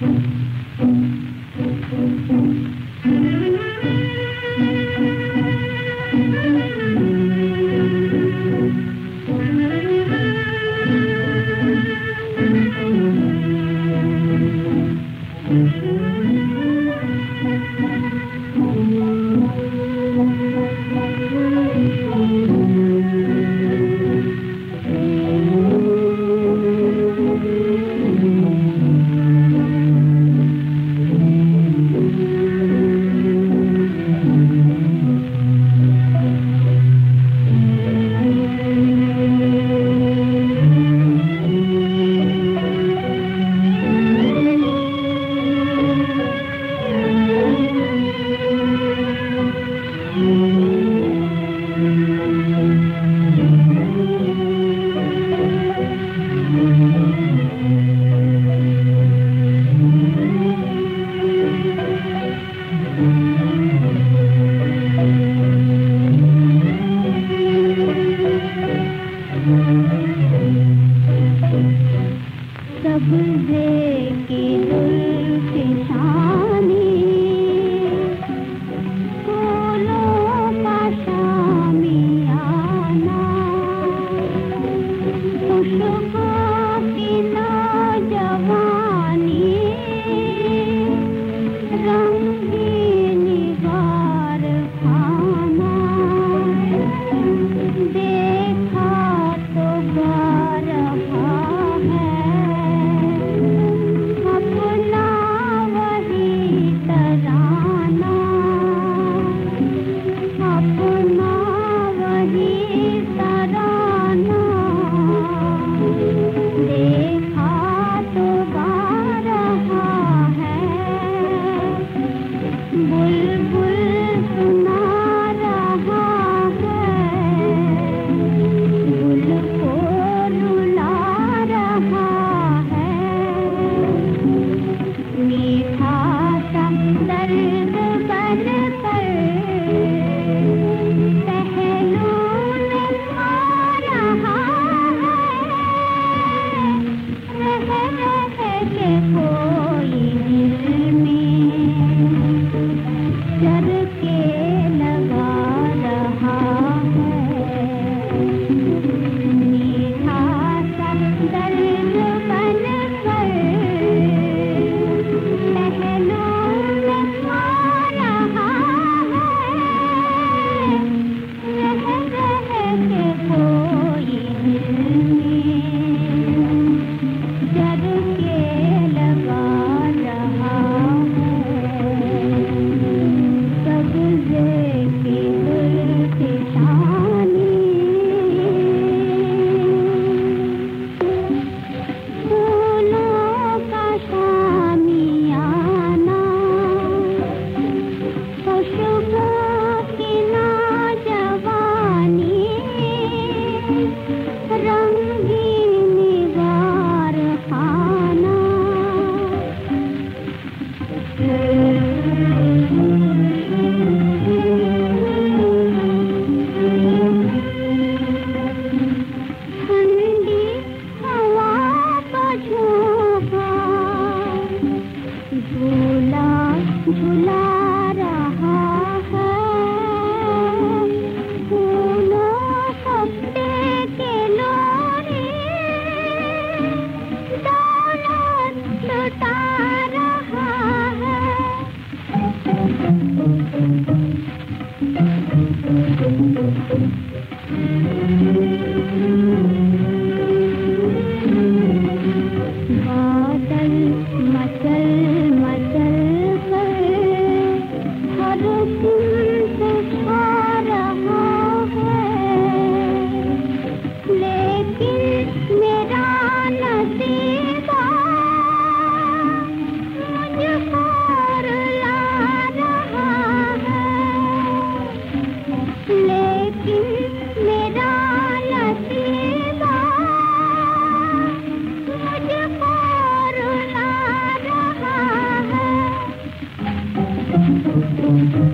जर के लगा ता Música